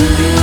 you.